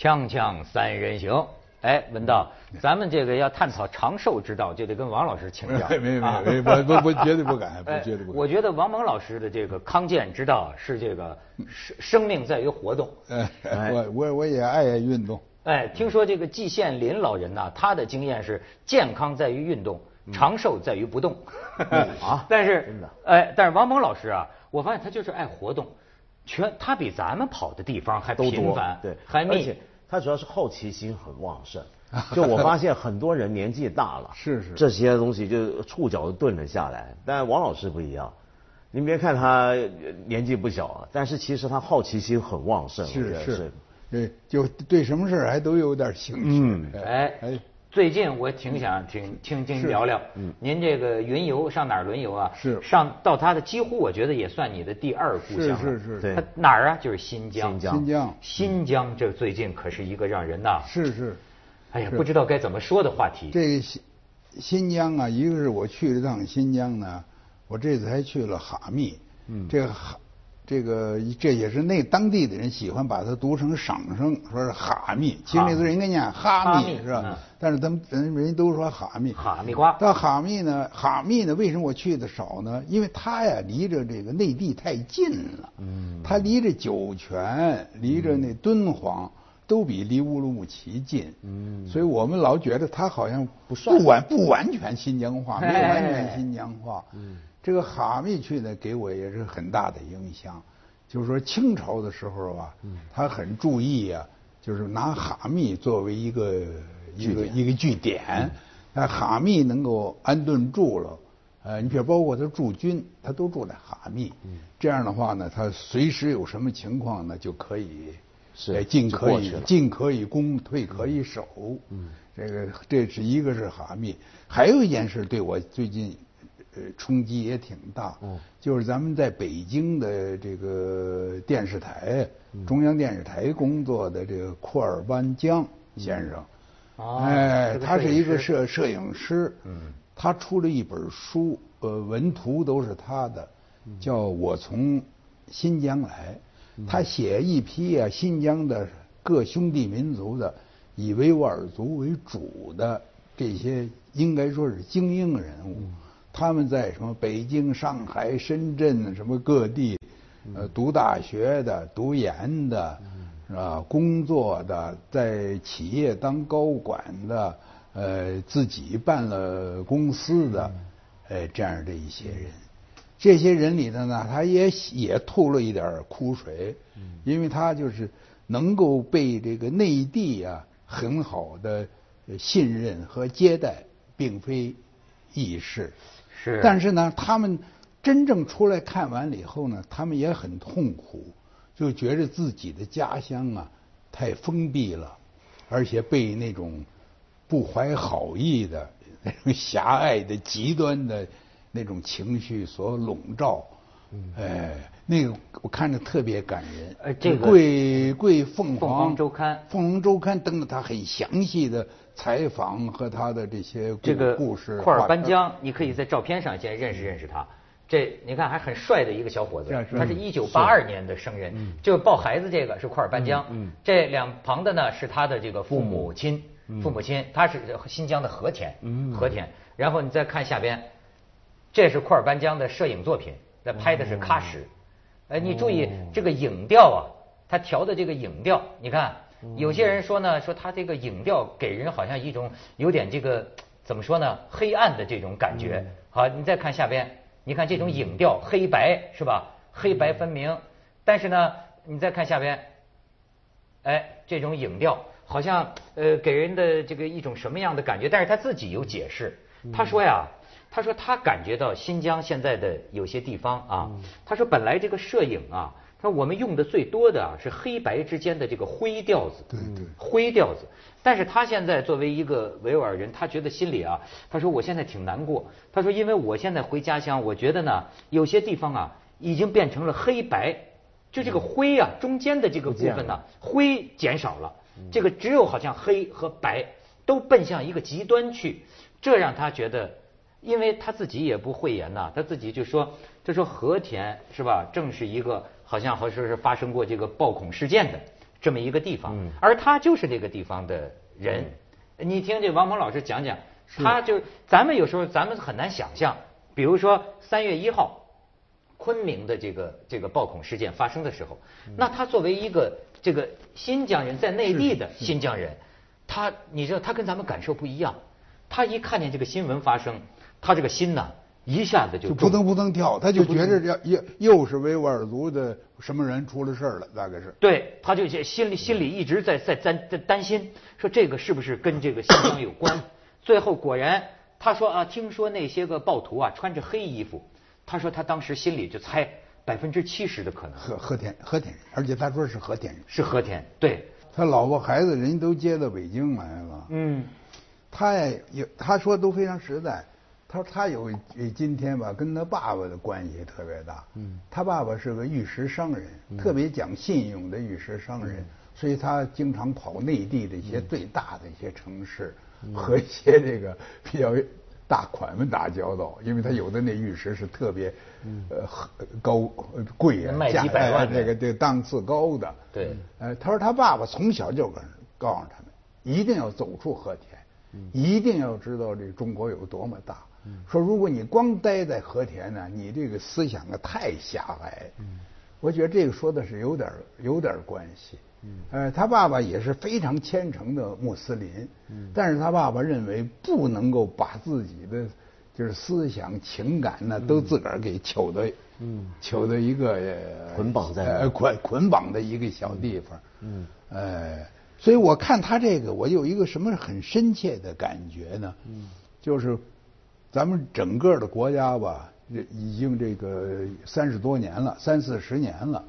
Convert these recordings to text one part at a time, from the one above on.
锵锵三人行，哎，文道，咱们这个要探讨长寿之道，就得跟王老师请教。没没没有，我我我绝对不敢，不绝对不敢。我觉得王蒙老师的这个康健之道是这个生生命在于活动。哎，我我我也爱运动。哎，听说这个季羡林老人呐，他的经验是健康在于运动，长寿在于不动。啊，但是真的，哎，但是王蒙老师啊，我发现他就是爱活动，全他比咱们跑的地方还频繁，对，还密。他主要是好奇心很旺盛。就我发现很多人年纪大了，是是，这些东西就触角都顿了下来。但王老师不一样，您别看他年纪不小，但是其实他好奇心很旺盛。是是，对，就对什么事还都有点兴趣。嗯，哎哎，最近我挺想听听听聊聊，嗯，您这个云游上哪儿轮游啊？是上到他的几乎我觉得也算你的第二故乡是是是，他哪儿啊？就是新疆。新疆。新疆。新疆这最近可是一个让人呐。是是。哎呀，不知道该怎么说的话题。这个新新疆啊，一个是我去了趟新疆呢，我这次还去了哈密。嗯。这个哈，这个这也是那当地的人喜欢把它读成赏声，说是哈密。其实那字应该念哈密，是吧？但是他们人人都说哈密。哈密瓜。但哈密呢，哈密呢，为什么我去的少呢？因为它呀，离着这个内地太近了。嗯。它离着酒泉，离着那敦煌。都比离乌鲁木齐近，嗯，所以我们老觉得它好像不算不完不完全新疆话，没有完全新疆话。嗯，这个哈密去呢，给我也是很大的影响。就是说清朝的时候啊，他很注意啊，就是拿哈密作为一个一个一个据点，那哈密能够安顿住了，呃，你比如包括他驻军，他都住在哈密，这样的话呢，他随时有什么情况呢，就可以。是，进可以进可以攻，退可以守。嗯，这个这是一个是哈密，还有一件事对我最近呃冲击也挺大。嗯，就是咱们在北京的这个电视台，中央电视台工作的这个库尔班江先生。哦，哎，他是一个摄摄影师。嗯，他出了一本书，呃，文图都是他的，叫我从新疆来。他写一批啊，新疆的各兄弟民族的，以维吾尔族为主的这些，应该说是精英人物。他们在什么北京、上海、深圳什么各地，呃，读大学的、读研的，是吧？工作的，在企业当高管的，呃，自己办了公司的，呃，这样的一些人。这些人里头呢，他也也吐了一点苦水，因为他就是能够被这个内地啊很好的信任和接待，并非易事。是。但是呢，他们真正出来看完了以后呢，他们也很痛苦，就觉着自己的家乡啊太封闭了，而且被那种不怀好意的、那 种狭隘的、极端的。那种情绪所笼罩，哎，那个我看着特别感人。呃，这个贵贵凤凰周刊，凤凰周刊登了他很详细的采访和他的这些这个故事。库尔班江，你可以在照片上先认识认识他。这你看还很帅的一个小伙子，他是一九八二年的生人。就抱孩子这个是库尔班江，这两旁的呢是他的这个父母亲，父母亲他是新疆的和田，和田。然后你再看下边。这是库尔班江的摄影作品，那拍的是喀什。哎，你注意这个影调啊，他调的这个影调，你看，有些人说呢，说他这个影调给人好像一种有点这个怎么说呢，黑暗的这种感觉。好，你再看下边，你看这种影调，黑白是吧？黑白分明。但是呢，你再看下边，哎，这种影调好像呃给人的这个一种什么样的感觉？但是他自己有解释，他说呀。他说他感觉到新疆现在的有些地方啊，他说本来这个摄影啊，他说我们用的最多的啊是黑白之间的这个灰调子，对对，灰调子。但是他现在作为一个维吾尔人，他觉得心里啊，他说我现在挺难过。他说因为我现在回家乡，我觉得呢有些地方啊已经变成了黑白，就这个灰啊中间的这个部分呢灰减少了，这个只有好像黑和白都奔向一个极端去，这让他觉得。因为他自己也不讳言呐，他自己就说，他说和田是吧，正是一个好像好像是发生过这个暴恐事件的这么一个地方，而他就是这个地方的人。你听这王鹏老师讲讲，他就咱们有时候咱们很难想象，比如说三月一号，昆明的这个这个暴恐事件发生的时候，那他作为一个这个新疆人，在内地的新疆人，他你知道他跟咱们感受不一样，他一看见这个新闻发生，他这个心呐。一下子就扑腾扑腾跳，他就觉着要又又是维吾尔族的什么人出了事儿了，大概是。对，他就心里心里一直在在担在担心，说这个是不是跟这个新疆有关？最后果然，他说啊，听说那些个暴徒啊穿着黑衣服，他说他当时心里就猜百分之七十的可能。和和田和田人，而且他说是和田人。是和田，对。他老婆孩子人都接到北京来了。嗯。他也他说都非常实在。他说他有今天吧，跟他爸爸的关系特别大。嗯，他爸爸是个玉石商人，特别讲信用的玉石商人，所以他经常跑内地的一些最大的一些城市，和一些这个比较大款们打交道。因为他有的那玉石是特别呃高贵啊，卖几百万这个这档次高的。对，呃，他说他爸爸从小就跟告诉他们，一定要走出和田，一定要知道这中国有多么大。说如果你光待在和田呢，你这个思想啊太狭隘。嗯，我觉得这个说的是有点有点关系。嗯，呃，他爸爸也是非常虔诚的穆斯林。嗯，但是他爸爸认为不能够把自己的就是思想情感呢都自个儿给求的，嗯，求的一个捆绑在呃捆捆绑的一个小地方。嗯，呃，所以我看他这个，我有一个什么很深切的感觉呢？嗯，就是。咱们整个的国家吧，这已经这个三十多年了，三四十年了，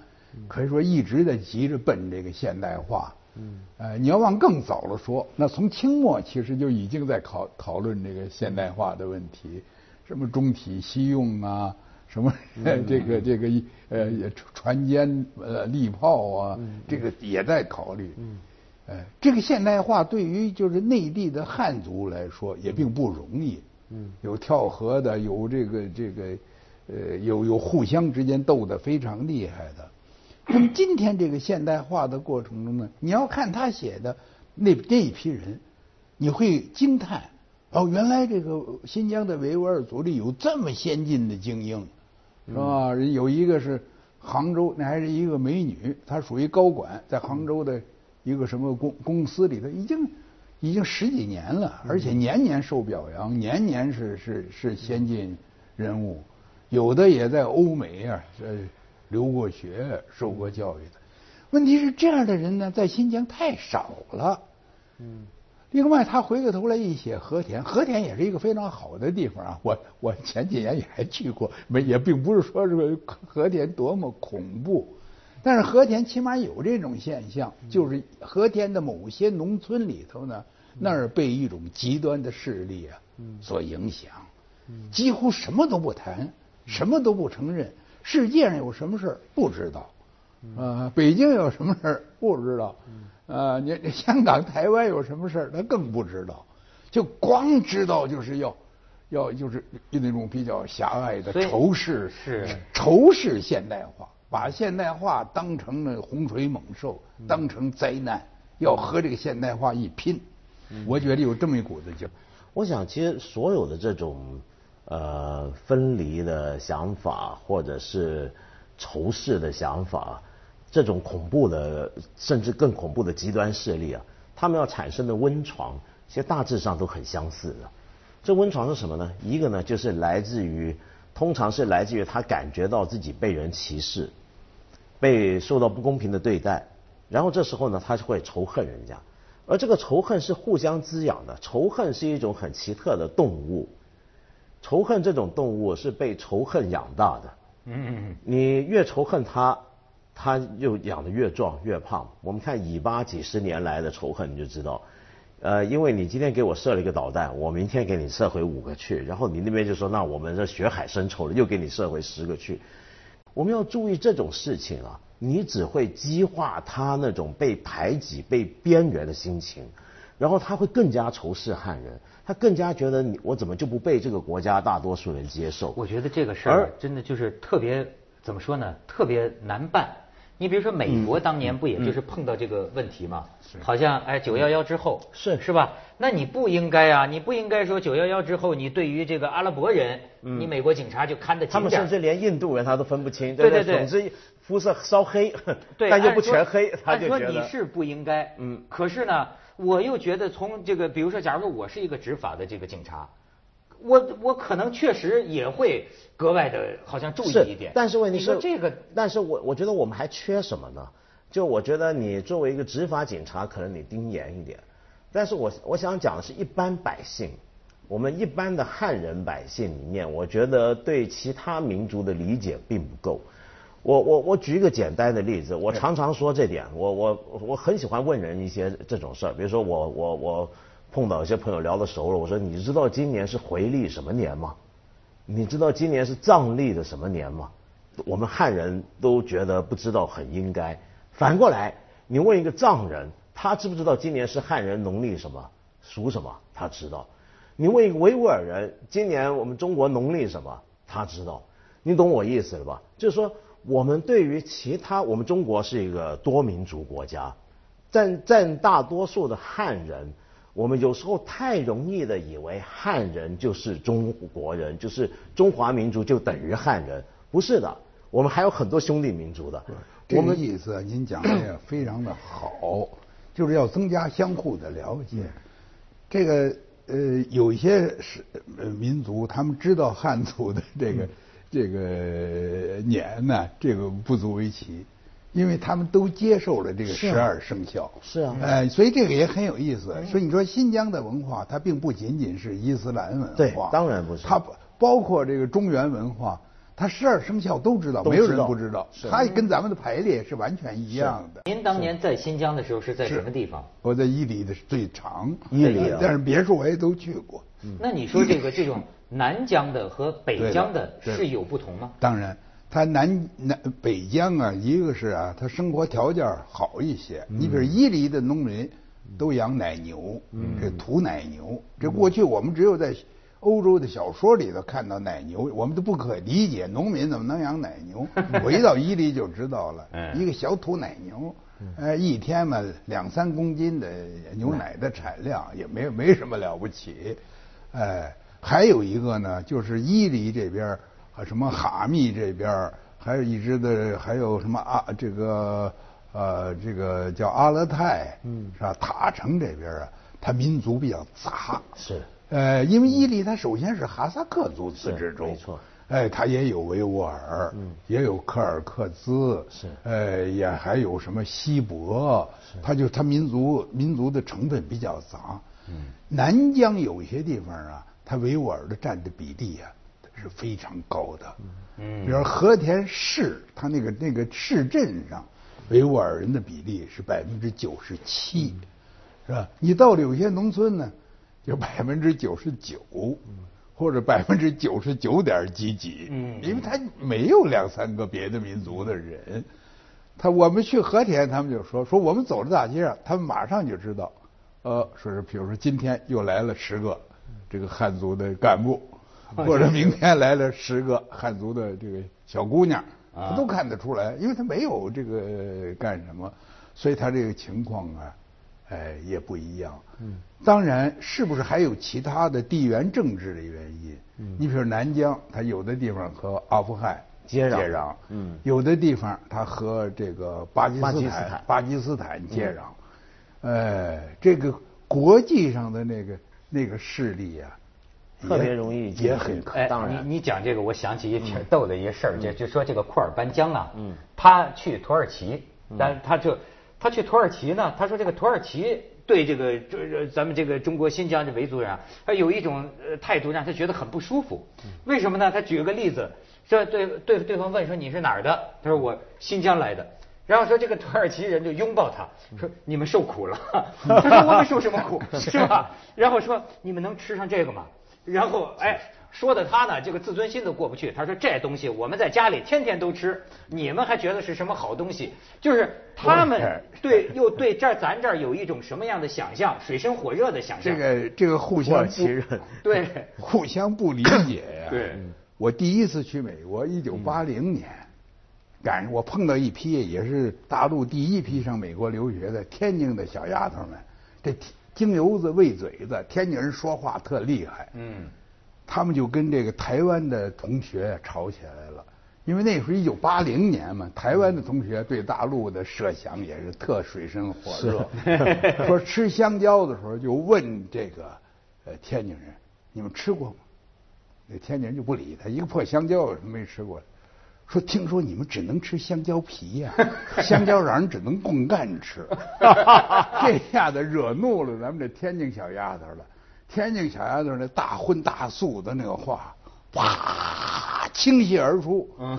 可以说一直在急着奔这个现代化。嗯，呃，你要往更早了说，那从清末其实就已经在考讨论这个现代化的问题，什么中体西用啊，什么 这个这个呃船坚呃利炮啊，这个也在考虑。嗯，呃，这个现代化对于就是内地的汉族来说也并不容易。嗯，有跳河的，有这个这个，呃，有有互相之间斗得非常厉害的。那 么今天这个现代化的过程中呢，你要看他写的那那一批人，你会惊叹哦，原来这个新疆的维吾尔族里有这么先进的精英，是吧？有一个是杭州，那还是一个美女，她属于高管，在杭州的一个什么公公司里头已经。已经十几年了，而且年年受表扬，年年是是是先进人物，有的也在欧美啊，这，留过学、受过教育的。问题是这样的人呢，在新疆太少了。嗯。另外，他回过头来一写和田，和田也是一个非常好的地方啊。我我前几年也还去过，没也并不是说这个和田多么恐怖。但是和田起码有这种现象，就是和田的某些农村里头呢，那儿被一种极端的势力啊所影响，几乎什么都不谈，什么都不承认，世界上有什么事儿不知道，啊，北京有什么事儿不知道，啊，你香港、台湾有什么事儿他更不知道，就光知道就是要要就是那种比较狭隘的仇视，是。仇视现代化。把现代化当成了洪水猛兽，当成灾难，要和这个现代化一拼。我觉得有这么一股子劲。我想，其实所有的这种呃分离的想法，或者是仇视的想法，这种恐怖的，甚至更恐怖的极端势力啊，他们要产生的温床，其实大致上都很相似的。这温床是什么呢？一个呢，就是来自于，通常是来自于他感觉到自己被人歧视。被受到不公平的对待，然后这时候呢，他就会仇恨人家，而这个仇恨是互相滋养的。仇恨是一种很奇特的动物，仇恨这种动物是被仇恨养大的。嗯嗯嗯。你越仇恨它，它就养得越壮越胖。我们看以巴几十年来的仇恨，你就知道，呃，因为你今天给我射了一个导弹，我明天给你射回五个去，然后你那边就说，那我们这血海深仇了，又给你射回十个去。我们要注意这种事情啊，你只会激化他那种被排挤、被边缘的心情，然后他会更加仇视汉人，他更加觉得你我怎么就不被这个国家大多数人接受？我觉得这个事儿真的就是特别怎么说呢？特别难办。你比如说美国当年不也就是碰到这个问题吗？好像哎九幺幺之后是是吧？那你不应该啊，你不应该说九幺幺之后你对于这个阿拉伯人，你美国警察就看得紧他们甚至连印度人他都分不清，对对对，总之肤色稍黑，对，但又不全黑，他就觉得你是不应该，嗯，可是呢，我又觉得从这个比如说，假如说我是一个执法的这个警察。我我可能确实也会格外的，好像注意一点。但是问题是这个，但是我我觉得我们还缺什么呢？就我觉得你作为一个执法警察，可能你盯严一点。但是我我想讲的是一般百姓，我们一般的汉人百姓里面，我觉得对其他民族的理解并不够。我我我举一个简单的例子，我常常说这点，我我我很喜欢问人一些这种事儿，比如说我我我。碰到一些朋友聊得熟了，我说你知道今年是回历什么年吗？你知道今年是藏历的什么年吗？我们汉人都觉得不知道很应该。反过来，你问一个藏人，他知不知道今年是汉人农历什么属什么？他知道。你问一个维吾尔人，今年我们中国农历什么？他知道。你懂我意思了吧？就是说，我们对于其他，我们中国是一个多民族国家，占占大多数的汉人。我们有时候太容易的以为汉人就是中国人，就是中华民族就等于汉人，不是的，我们还有很多兄弟民族的。这个意思您讲的也非常的好，就是要增加相互的了解。这个呃，有一些是民族，他们知道汉族的这个这个年呢，这个不足为奇。因为他们都接受了这个十二生肖，是啊，哎，所以这个也很有意思。所以你说新疆的文化，它并不仅仅是伊斯兰文化，对，当然不是。它包括这个中原文化，它十二生肖都知道，没有人不知道。它跟咱们的排列是完全一样的。您当年在新疆的时候是在什么地方？我在伊犁的最长，伊犁，但是别处我也都去过。那你说这个这种南疆的和北疆的是有不同吗？当然。它南南北疆啊，一个是啊，它生活条件好一些。你比如伊犁的农民都养奶牛，这土奶牛。这过去我们只有在欧洲的小说里头看到奶牛，我们都不可理解，农民怎么能养奶牛？我一到伊犁就知道了，一个小土奶牛，呃，一天嘛两三公斤的牛奶的产量，也没没什么了不起。哎，还有一个呢，就是伊犁这边。啊，什么哈密这边还有一支的，还有什么啊？这个呃，这个叫阿勒泰，嗯，是吧？塔城这边啊，它民族比较杂，是，呃，因为伊犁它首先是哈萨克族自治州，没错，哎，它也有维吾尔，嗯，也有柯尔克孜，是，哎，也还有什么锡伯，它就它民族民族的成分比较杂，嗯，南疆有一些地方啊，它维吾尔的占的比例啊。是非常高的，嗯，比如和田市，它那个那个市镇上，维吾尔人的比例是百分之九十七，是吧？你到了有些农村呢，就百分之九十九，或者百分之九十九点几几，嗯，因为他没有两三个别的民族的人，他我们去和田，他们就说说我们走在大街上，他们马上就知道，呃，说是比如说今天又来了十个这个汉族的干部。或者明天来了十个汉族的这个小姑娘，他都看得出来，因为他没有这个干什么，所以他这个情况啊，哎也不一样。嗯，当然是不是还有其他的地缘政治的原因？嗯，你比如南疆，它有的地方和阿富汗接壤，接壤，嗯，有的地方它和这个巴基斯坦巴基斯坦接壤，哎，这个国际上的那个那个势力呀。特别容易也很哎，你你讲这个，我想起一挺逗的一个事儿，就就说这个库尔班江啊，嗯，他去土耳其，但他就他去土耳其呢，他说这个土耳其对这个这咱们这个中国新疆这维族人啊，他有一种态度让他觉得很不舒服。为什么呢？他举个例子，说对对对方问说你是哪儿的？他说我新疆来的。然后说这个土耳其人就拥抱他，说你们受苦了。他说我们受什么苦 是吧？然后说你们能吃上这个吗？然后，哎，说的他呢，这个自尊心都过不去。他说这东西我们在家里天天都吃，你们还觉得是什么好东西？就是他们对又对这咱这儿有一种什么样的想象，水深火热的想象。这个这个互相不对，互相不理解呀。对，我第一次去美国，一九八零年，赶上我碰到一批也是大陆第一批上美国留学的天津的小丫头们，这京油子喂嘴子，天津人说话特厉害。嗯，他们就跟这个台湾的同学吵起来了，因为那时候一九八零年嘛，台湾的同学对大陆的设想也是特水深火热。说吃香蕉的时候就问这个呃天津人，你们吃过吗？那天津人就不理他，一个破香蕉有什么没吃过？说听说你们只能吃香蕉皮呀，香蕉瓤只能供干吃，这下子惹怒了咱们这天津小丫头了。天津小丫头那大荤大素的那个话，哇，倾泻而出，嗯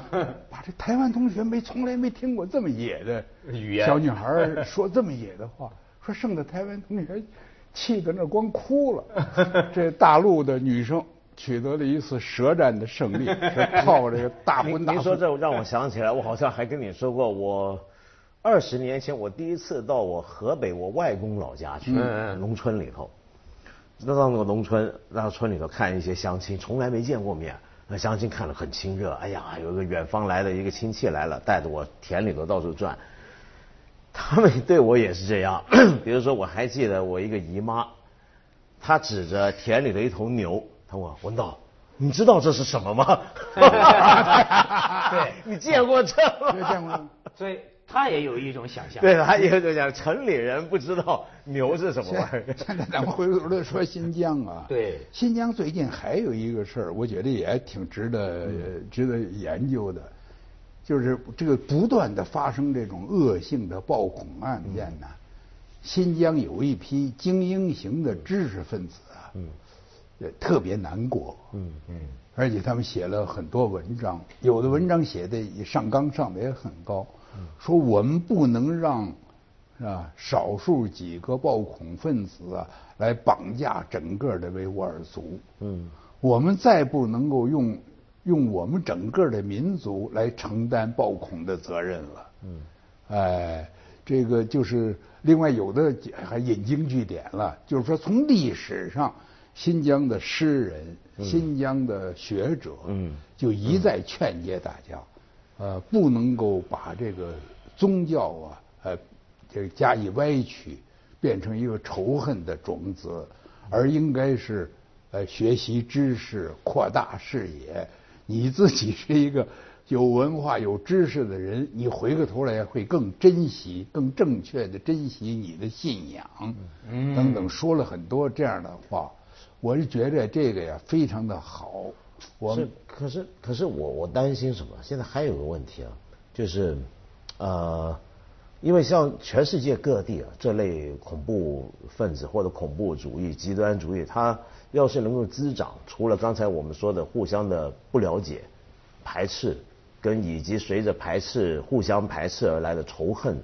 把这台湾同学没从来没听过这么野的语言，小女孩说这么野的话，说剩的台湾同学气得那光哭了。这大陆的女生。取得了一次舌战的胜利，是靠这个大荤大您说这让我想起来，我好像还跟你说过，我二十年前我第一次到我河北我外公老家去，农村里头，那到那个农村，到村里头看一些乡亲，从来没见过面，那乡亲看了很亲热，哎呀，有一个远方来的一个亲戚来了，带着我田里头到处转，他们对我也是这样，比如说我还记得我一个姨妈，她指着田里的一头牛。我文道，你知道这是什么吗？对，你见过这没见过。所以他也有一种想象。对，他也就讲城里人不知道牛是什么玩意儿。现在咱们回头再说新疆啊。对。新疆最近还有一个事儿，我觉得也挺值得值得研究的，就是这个不断的发生这种恶性的暴恐案件呢。新疆有一批精英型的知识分子啊。嗯。特别难过，嗯嗯，而且他们写了很多文章，有的文章写的上纲上的也很高，说我们不能让是吧少数几个暴恐分子啊来绑架整个的维吾尔族，嗯，我们再不能够用用我们整个的民族来承担暴恐的责任了，嗯，哎，这个就是另外有的还引经据典了，就是说从历史上。新疆的诗人、新疆的学者，就一再劝诫大家，呃，不能够把这个宗教啊，呃，这个加以歪曲，变成一个仇恨的种子，而应该是呃学习知识，扩大视野。你自己是一个有文化、有知识的人，你回过头来会更珍惜、更正确的珍惜你的信仰，等等，说了很多这样的话。我是觉得这个呀非常的好，我是可是可是我我担心什么？现在还有个问题啊，就是呃，因为像全世界各地啊这类恐怖分子或者恐怖主义、极端主义，它要是能够滋长，除了刚才我们说的互相的不了解、排斥，跟以及随着排斥互相排斥而来的仇恨，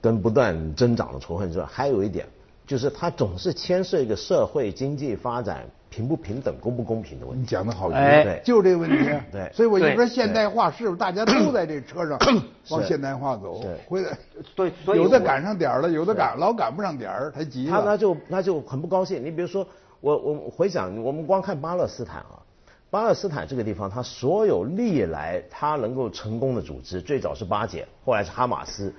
跟不断增长的仇恨之外，还有一点。就是它总是牵涉一个社会经济发展平不平等、公不公平的问题。你讲的好，对，就这个问题。对，所以我就说现代化是不是大家都在这车上 往现代化走？回来，对，有的赶上点儿了，有的赶老赶不上点儿，他急了。他他就他就很不高兴。你比如说，我我回想，我们光看巴勒斯坦啊，巴勒斯坦这个地方，它所有历来它能够成功的组织，最早是巴解，后来是哈马斯。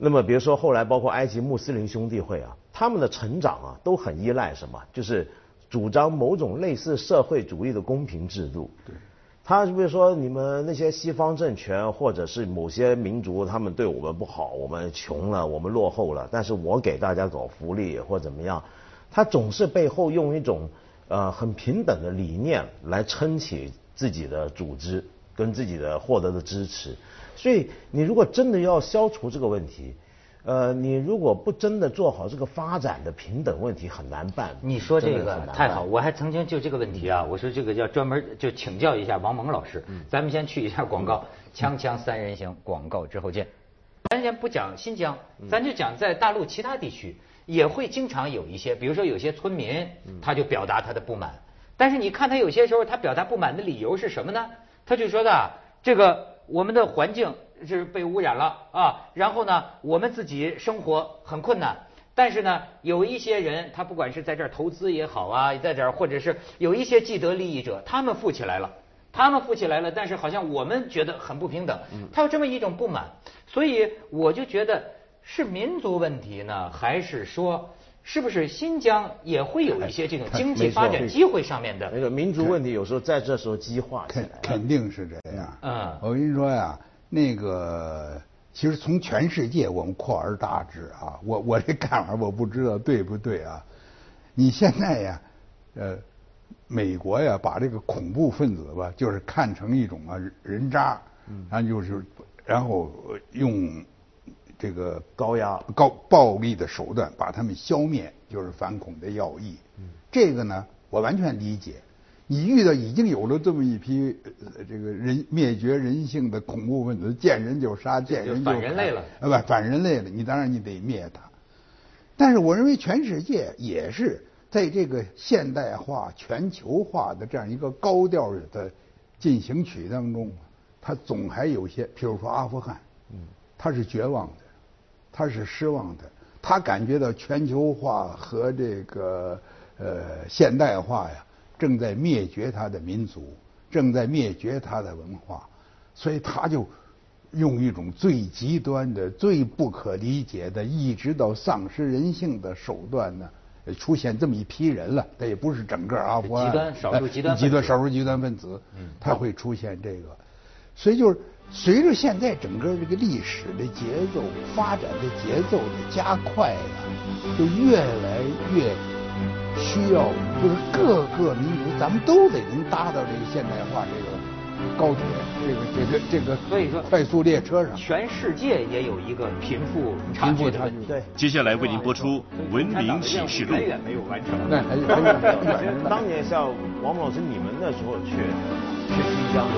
那么，比如说后来包括埃及穆斯林兄弟会啊，他们的成长啊都很依赖什么？就是主张某种类似社会主义的公平制度。对。他比如说你们那些西方政权或者是某些民族，他们对我们不好，我们穷了，我们落后了，但是我给大家搞福利或怎么样，他总是背后用一种呃很平等的理念来撑起自己的组织跟自己的获得的支持。所以，你如果真的要消除这个问题，呃，你如果不真的做好这个发展的平等问题，很难办。你说这个太好，我还曾经就这个问题啊，我说这个要专门就请教一下王蒙老师。咱们先去一下广告，锵锵三人行，广告之后见。咱先不讲新疆，咱就讲在大陆其他地区也会经常有一些，比如说有些村民他就表达他的不满，但是你看他有些时候他表达不满的理由是什么呢？他就说的这个。我们的环境是被污染了啊，然后呢，我们自己生活很困难，但是呢，有一些人他不管是在这儿投资也好啊，在这儿或者是有一些既得利益者，他们富起来了，他们富起来了，但是好像我们觉得很不平等，他有这么一种不满，所以我就觉得是民族问题呢，还是说是不是新疆也会有一些这种经济发展机会上面的那个民族问题，有时候在这时候激化起来，肯定是这样。嗯，我跟你说呀，那个其实从全世界我们扩而大之啊，我 我这看法我不知道对不对啊，你现在呀，呃。美国呀，把这个恐怖分子吧，就是看成一种啊人渣，然后就是，然后用这个高压、高暴力的手段把他们消灭，就是反恐的要义。这个呢，我完全理解。你遇到已经有了这么一批这个人灭绝人性的恐怖分子，见人就杀，见人就反人类了，啊不，反人类了，你当然你得灭他。但是我认为全世界也是。在这个现代化、全球化的这样一个高调的进行曲当中，他总还有些，譬如说阿富汗，嗯，他是绝望的，他是失望的，他感觉到全球化和这个呃现代化呀，正在灭绝他的民族，正在灭绝他的文化，所以他就用一种最极端的、最不可理解的，一直到丧失人性的手段呢。出现这么一批人了，他也不是整个阿富汗极端少数极端极端少数极端分子，他会出现这个，所以就是随着现在整个这个历史的节奏发展的节奏的加快呀，就越来越需要，就是各个民族咱们都得能搭到这个现代化这个。高铁，这个这个这个，所以说快速列车上，全世界也有一个贫富差距的问题。对，接下来为您播出《文明启示录》。远远没有完成。那还还远当年像王老师你们那时候去去新疆的